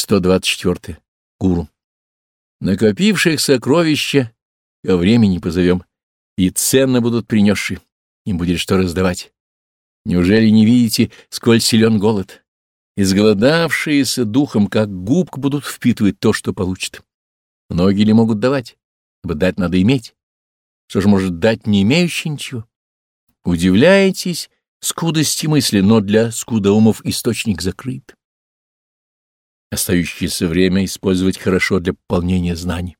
124. Гуру. Накопивших сокровища ко времени позовем, и ценно будут принесшие, им будет что раздавать. Неужели не видите, сколь силен голод? Изголодавшиеся духом, как губка, будут впитывать то, что получат. Многие ли могут давать? Ибо дать надо иметь. Что же может дать не имеющий ничего? Удивляетесь скудости мысли, но для скудоумов источник закрыт. Остающееся время использовать хорошо для пополнения знаний.